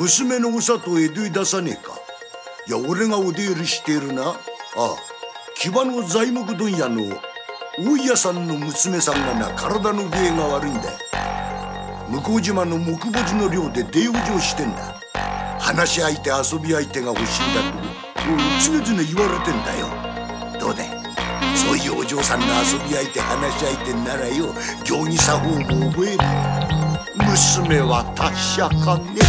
娘のお里へ江戸へ出さねえか。いや俺がお出入りしているな。ああ木場の材木問屋の大家さんの娘さんがな体の具合が悪いんだ向島の木墓地の寮で出養生してんだ。話し相手遊び相手が欲しいんだと常々言われてんだよ。どうだい？そういうお嬢さんの遊び相手話し相手ならよ行儀作法も覚える。娘は達者かね？